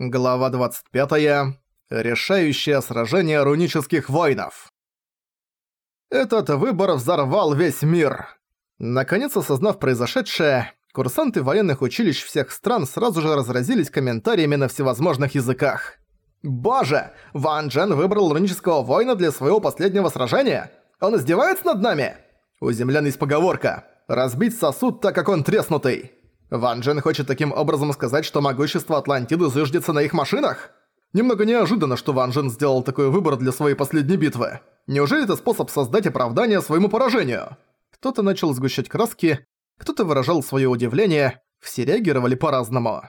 Глава 25. Решающее сражение рунических воинов. Этот выбор взорвал весь мир. Наконец осознав произошедшее, курсанты военных училищ всех стран сразу же разразились комментариями на всевозможных языках. «Боже! Ван Джен выбрал рунического воина для своего последнего сражения? Он издевается над нами?» У землян есть поговорка «разбить сосуд, так как он треснутый». Ван Джен хочет таким образом сказать, что могущество Атлантиды зыждется на их машинах? Немного неожиданно, что Ван Джен сделал такой выбор для своей последней битвы. Неужели это способ создать оправдание своему поражению? Кто-то начал сгущать краски, кто-то выражал свое удивление, все реагировали по-разному.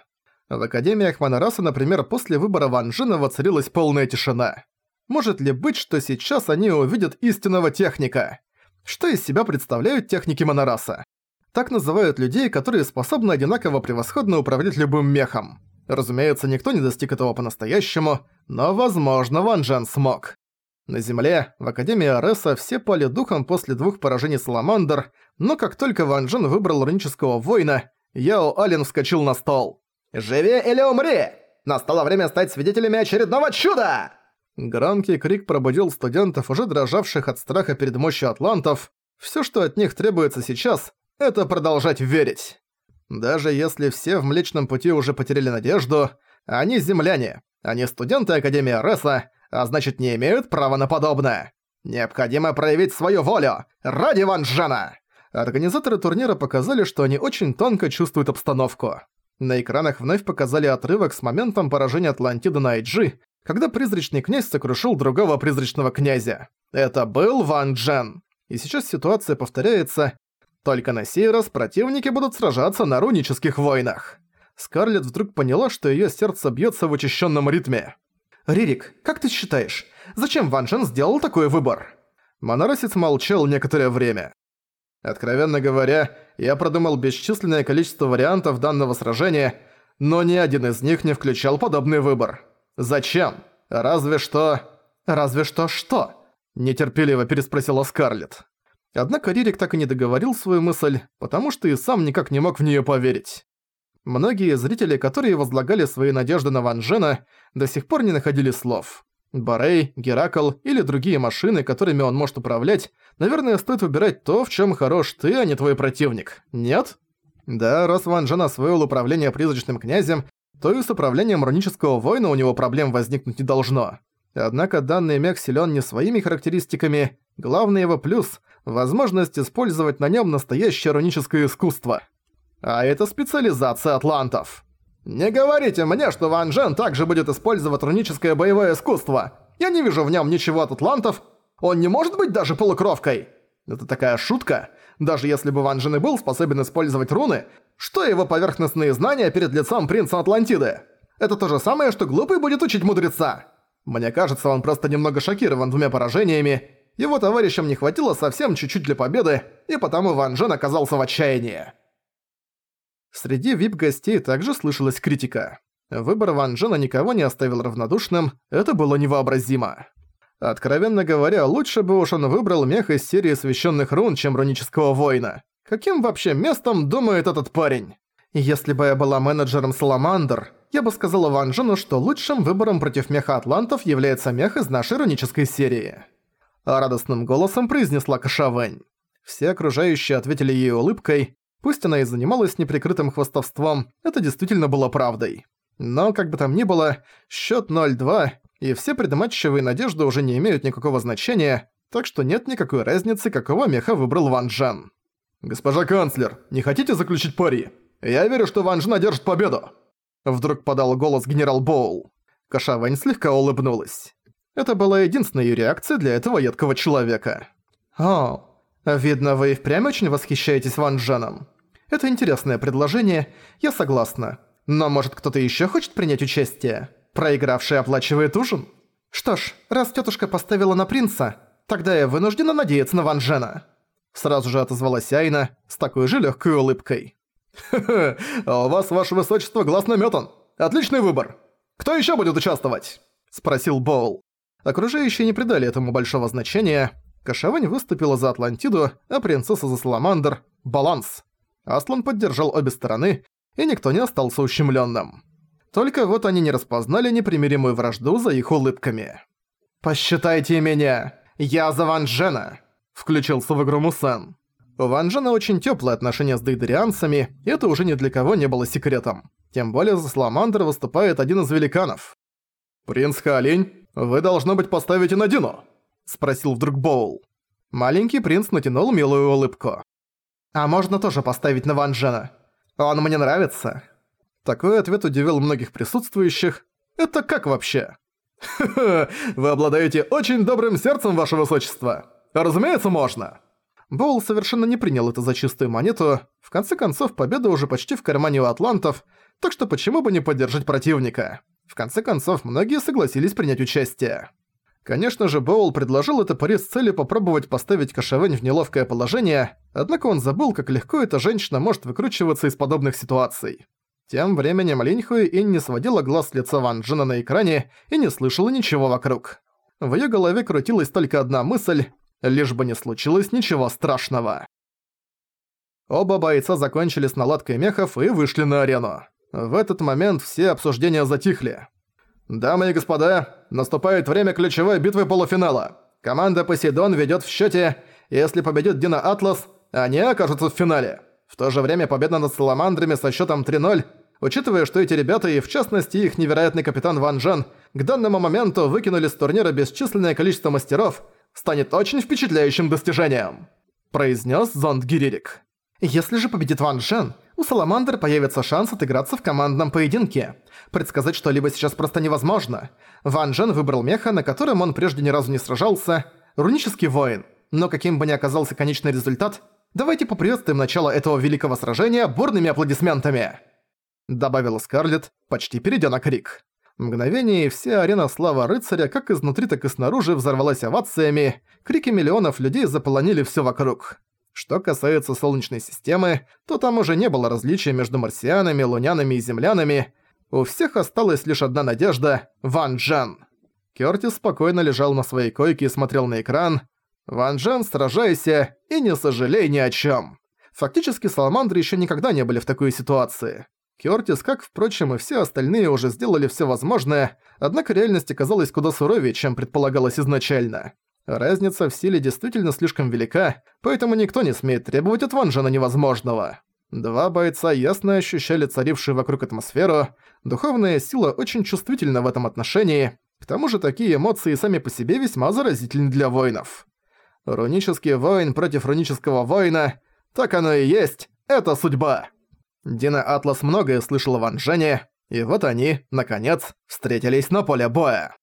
В Академиях Монораса, например, после выбора Ван Джена воцарилась полная тишина. Может ли быть, что сейчас они увидят истинного техника? Что из себя представляют техники Монораса? Так называют людей, которые способны одинаково превосходно управлять любым мехом. Разумеется, никто не достиг этого по-настоящему, но, возможно, Ван Джен смог. На Земле, в Академии Ареса все пали духом после двух поражений Саламандр, но как только Ван Джен выбрал рунического воина, Яо Ален вскочил на стол. «Живи или умри! Настало время стать свидетелями очередного чуда!» Громкий крик пробудил студентов, уже дрожавших от страха перед мощью атлантов. Все, что от них требуется сейчас, это продолжать верить. Даже если все в Млечном Пути уже потеряли надежду, они земляне, они студенты Академии Ареса, а значит не имеют права на подобное. Необходимо проявить свою волю ради Ван Джена. Организаторы турнира показали, что они очень тонко чувствуют обстановку. На экранах вновь показали отрывок с моментом поражения Атлантиды на IG, когда призрачный князь сокрушил другого призрачного князя. Это был Ван Джен. И сейчас ситуация повторяется, только на сей раз противники будут сражаться на рунических войнах. Скарлетт вдруг поняла, что её сердце бьётся в учащенном ритме. «Ририк, как ты считаешь, зачем Ван Джен сделал такой выбор?» Моноросец молчал некоторое время. Откровенно говоря, я продумал бесчисленное количество вариантов данного сражения, но ни один из них не включал подобный выбор. Зачем? Разве что... Разве что что? Нетерпеливо переспросила Скарлетт. Однако Ририк так и не договорил свою мысль, потому что и сам никак не мог в неё поверить. Многие зрители, которые возлагали свои надежды на Ван Джена, до сих пор не находили слов. Барей, Геракл или другие машины, которыми он может управлять, наверное, стоит выбирать то, в чём хорош ты, а не твой противник. Нет? Да, раз Ван Джен освоил управление призрачным князем, то и с управлением рунического воина у него проблем возникнуть не должно. Однако данный мех силен не своими характеристиками, главный его плюс возможность использовать на нем настоящее руническое искусство. А это специализация атлантов. Не говорите мне, что Ван Джен также будет использовать руническое боевое искусство. Я не вижу в нем ничего от атлантов. Он не может быть даже полукровкой. Это такая шутка. Даже если бы Ван Джен и был способен использовать руны, что его поверхностные знания перед лицом принца Атлантиды? Это то же самое, что глупый будет учить мудреца. Мне кажется, он просто немного шокирован двумя поражениями его товарищам не хватило совсем чуть-чуть для победы, и потому Ван Джен оказался в отчаянии. Среди вип-гостей также слышалась критика. Выбор Ван Джена никого не оставил равнодушным, это было невообразимо. Откровенно говоря, лучше бы уж он выбрал мех из серии священных рун, чем рунического воина. Каким вообще местом думает этот парень? Если бы я была менеджером Саламандр, я бы сказала Ван Джену, что лучшим выбором против меха атлантов является мех из нашей рунической серии радостным голосом произнесла Кашавэнь. Все окружающие ответили ей улыбкой. Пусть она и занималась неприкрытым хвостовством, это действительно было правдой. Но, как бы там ни было, счет 0-2, и все предматчевые надежды уже не имеют никакого значения, так что нет никакой разницы, какого меха выбрал Ван Джен. «Госпожа канцлер, не хотите заключить пари? Я верю, что Ван Джен одержит победу!» Вдруг подал голос генерал Боул. Кашавэнь слегка улыбнулась. Это была единственная её реакция для этого едкого человека. «О, видно, вы и впрямь очень восхищаетесь Ван Дженом. Это интересное предложение, я согласна. Но может кто-то ещё хочет принять участие? Проигравший оплачивает ужин? Что ж, раз тётушка поставила на принца, тогда я вынуждена надеяться на Ван Джена». Сразу же отозвалась Айна с такой же лёгкой улыбкой. «Хе-хе, а у вас, ваше высочество, глаз намётан. Отличный выбор. Кто ещё будет участвовать?» – спросил Боул. Окружающие не придали этому большого значения. Кашавань выступила за Атлантиду, а принцесса за Саламандр – баланс. Аслан поддержал обе стороны, и никто не остался ущемлённым. Только вот они не распознали непримиримую вражду за их улыбками. «Посчитайте меня! Я за Ван Джена!» – включился в игру Мусан. У Ван Джена очень тёплые отношения с дейдерианцами, и это уже ни для кого не было секретом. Тем более за Саламандр выступает один из великанов. «Принц Халинь, вы, должно быть, поставите на Дину?» – спросил вдруг Боул. Маленький принц натянул милую улыбку. «А можно тоже поставить на Ван Джена? Он мне нравится». Такой ответ удивил многих присутствующих. «Это как вообще?» «Ха-ха, вы обладаете очень добрым сердцем, ваше высочество. Разумеется, можно». Боул совершенно не принял это за чистую монету. В конце концов, победа уже почти в кармане у атлантов, так что почему бы не поддержать противника? В конце концов, многие согласились принять участие. Конечно же, Боул предложил это пари с целью попробовать поставить Кашевень в неловкое положение, однако он забыл, как легко эта женщина может выкручиваться из подобных ситуаций. Тем временем Линьхуи и не сводила глаз с лица Ван Джина на экране и не слышала ничего вокруг. В её голове крутилась только одна мысль лишь бы не случилось ничего страшного. Оба бойца закончили с наладкой мехов и вышли на арену. В этот момент все обсуждения затихли. «Дамы и господа, наступает время ключевой битвы полуфинала. Команда Посейдон ведёт в счёте, если победит Дина Атлас, они окажутся в финале. В то же время победа над Саламандрами со счётом 3-0, учитывая, что эти ребята и в частности их невероятный капитан Ван Джен к данному моменту выкинули с турнира бесчисленное количество мастеров – станет очень впечатляющим достижением», – произнес Зонд Гиририк. «Если же победит Ван Джен, у Саламандр появится шанс отыграться в командном поединке. Предсказать что-либо сейчас просто невозможно. Ван Джен выбрал меха, на котором он прежде ни разу не сражался – рунический воин. Но каким бы ни оказался конечный результат, давайте поприветствуем начало этого великого сражения бурными аплодисментами!» Добавила Скарлетт, почти перейдя на крик. Мгновение и вся арена слава рыцаря как изнутри, так и снаружи взорвалась овациями, крики миллионов людей заполонили все вокруг. Что касается Солнечной системы, то там уже не было различия между марсианами, лунянами и землянами. У всех осталась лишь одна надежда – Ван Джен. Кёртис спокойно лежал на своей койке и смотрел на экран. «Ван Джен, сражайся и не сожалей ни о чем. Фактически Саламандры еще никогда не были в такой ситуации. Кёртис, как, впрочем, и все остальные уже сделали все возможное, однако реальность оказалась куда суровее, чем предполагалось изначально. Разница в силе действительно слишком велика, поэтому никто не смеет требовать от Ванжана невозможного. Два бойца ясно ощущали царившую вокруг атмосферу, духовная сила очень чувствительна в этом отношении, к тому же такие эмоции сами по себе весьма заразительны для воинов. Рунический воин против рунического воина, так оно и есть, это судьба. Дина Атлас многое слышал о Ван и вот они, наконец, встретились на поле боя.